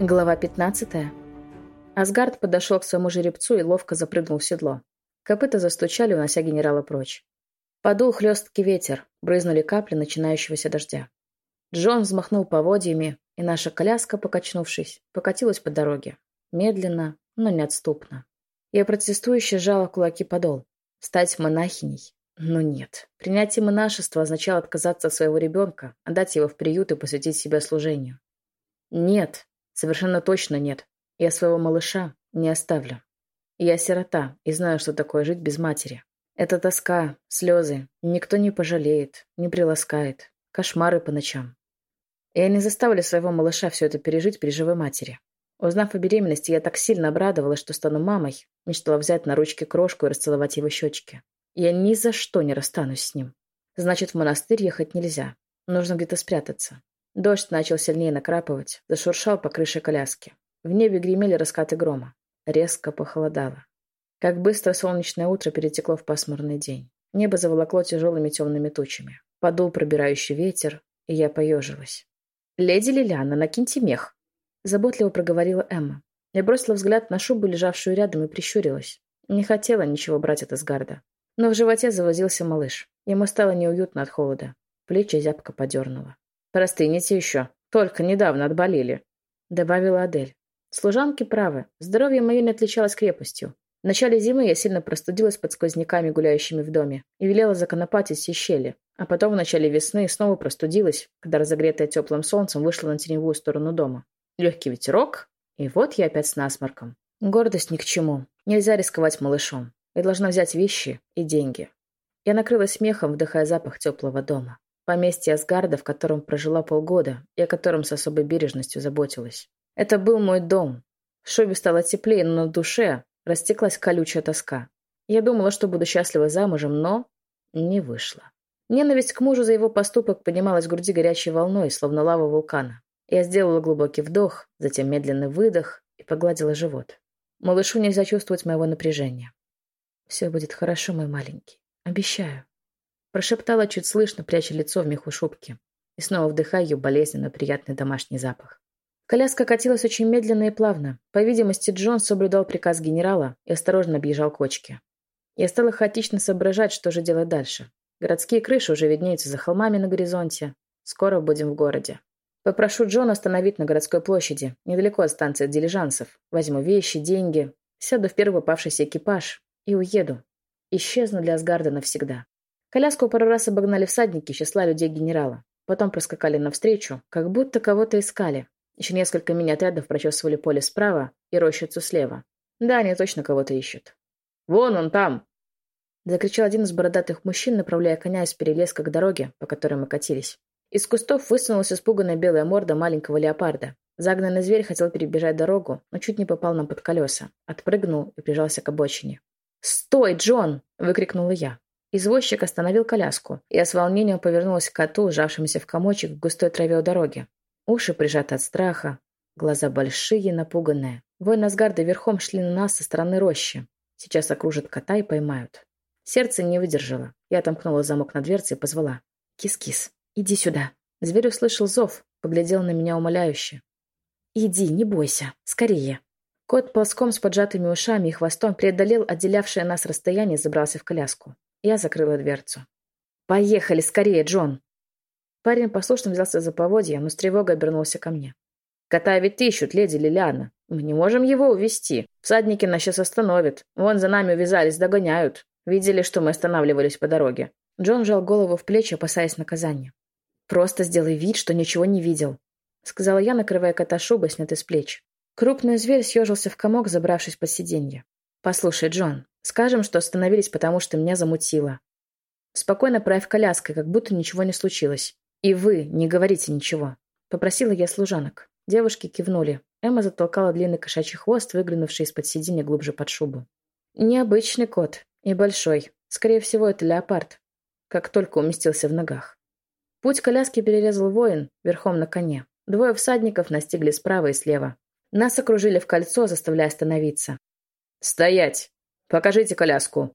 Глава 15. Асгард подошел к своему жеребцу и ловко запрыгнул в седло. Копыта застучали, унося генерала прочь. Подул хлесткий ветер, брызнули капли начинающегося дождя. Джон взмахнул поводьями, и наша коляска, покачнувшись, покатилась по дороге. Медленно, но неотступно. Я протестующе сжала кулаки подол. Стать монахиней? Но нет. Принятие монашества означало отказаться от своего ребенка, отдать его в приют и посвятить себя служению. Нет, Совершенно точно нет. Я своего малыша не оставлю. Я сирота и знаю, что такое жить без матери. Это тоска, слезы. Никто не пожалеет, не приласкает. Кошмары по ночам. Я не заставлю своего малыша все это пережить при живой матери. Узнав о беременности, я так сильно обрадовалась, что стану мамой, мечтала взять на ручки крошку и расцеловать его щечки. Я ни за что не расстанусь с ним. Значит, в монастырь ехать нельзя. Нужно где-то спрятаться. Дождь начал сильнее накрапывать, зашуршал по крыше коляски. В небе гремели раскаты грома. Резко похолодало. Как быстро солнечное утро перетекло в пасмурный день. Небо заволокло тяжелыми темными тучами. Подул пробирающий ветер, и я поежилась. «Леди Лилиана, накиньте мех!» Заботливо проговорила Эмма. Я бросила взгляд на шубу, лежавшую рядом, и прищурилась. Не хотела ничего брать от Асгарда. Но в животе завозился малыш. Ему стало неуютно от холода. Плечи зябко подернуло. «Простынете еще. Только недавно отболели», — добавила Адель. Служанки правы. Здоровье мое не отличалось крепостью. В начале зимы я сильно простудилась под сквозняками, гуляющими в доме, и велела законопатить все щели. А потом в начале весны снова простудилась, когда разогретая теплым солнцем вышла на теневую сторону дома. Легкий ветерок, и вот я опять с насморком. Гордость ни к чему. Нельзя рисковать малышом. Я должна взять вещи и деньги. Я накрылась смехом, вдыхая запах теплого дома. Поместье Асгарда, в котором прожила полгода и о котором с особой бережностью заботилась. Это был мой дом. В шубе стало теплее, но на душе растеклась колючая тоска. Я думала, что буду счастлива замужем, но не вышло. Ненависть к мужу за его поступок поднималась в груди горячей волной, словно лава вулкана. Я сделала глубокий вдох, затем медленный выдох и погладила живот. Малышу нельзя чувствовать моего напряжения. «Все будет хорошо, мой маленький. Обещаю». Прошептала чуть слышно, пряча лицо в меху шубки. И снова вдыхая ее болезненно приятный домашний запах. Коляска катилась очень медленно и плавно. По видимости, Джон соблюдал приказ генерала и осторожно объезжал кочки. Я стала хаотично соображать, что же делать дальше. Городские крыши уже виднеются за холмами на горизонте. Скоро будем в городе. Попрошу Джона остановить на городской площади, недалеко от станции дилижансов. Возьму вещи, деньги, сяду в первый попавшийся экипаж и уеду. Исчезну для Асгарда навсегда. Коляску пару раз обогнали всадники числа людей генерала. Потом проскакали навстречу, как будто кого-то искали. Еще несколько мини-отрядов прочесывали поле справа и рощицу слева. Да, они точно кого-то ищут. «Вон он там!» Закричал один из бородатых мужчин, направляя коня из перелеска к дороге, по которой мы катились. Из кустов высунулась испуганная белая морда маленького леопарда. Загнанный зверь хотел перебежать дорогу, но чуть не попал нам под колеса. Отпрыгнул и прижался к обочине. «Стой, Джон!» — выкрикнула я. Извозчик остановил коляску. Я с волнением повернулась к коту, сжавшемуся в комочек в густой траве у дороги. Уши прижаты от страха, глаза большие, напуганные. Воин Асгарда верхом шли на нас со стороны рощи. Сейчас окружат кота и поймают. Сердце не выдержало. Я отомкнула замок на дверце и позвала. «Кис-кис, иди сюда». Зверь услышал зов, поглядел на меня умоляюще. «Иди, не бойся, скорее». Кот ползком с поджатыми ушами и хвостом преодолел отделявшее нас расстояние и забрался в коляску. Я закрыла дверцу. «Поехали скорее, Джон!» Парень послушно взялся за поводья, но с тревогой обернулся ко мне. «Кота ведь ищут, леди Лилиана. Мы не можем его увести. Всадники нас сейчас остановят. Вон за нами увязались, догоняют. Видели, что мы останавливались по дороге». Джон вжал голову в плечи, опасаясь наказания. «Просто сделай вид, что ничего не видел», — сказала я, накрывая кота шубой, снятой с плеч. Крупный зверь съежился в комок, забравшись под сиденье. «Послушай, Джон, скажем, что остановились, потому что меня замутило. Спокойно правь коляской, как будто ничего не случилось. И вы не говорите ничего. Попросила я служанок. Девушки кивнули. Эмма затолкала длинный кошачий хвост, выглянувший из-под сиденья глубже под шубу. Необычный кот. И большой. Скорее всего, это леопард. Как только уместился в ногах. Путь коляски перерезал воин, верхом на коне. Двое всадников настигли справа и слева. Нас окружили в кольцо, заставляя остановиться. «Стоять! Покажите коляску!»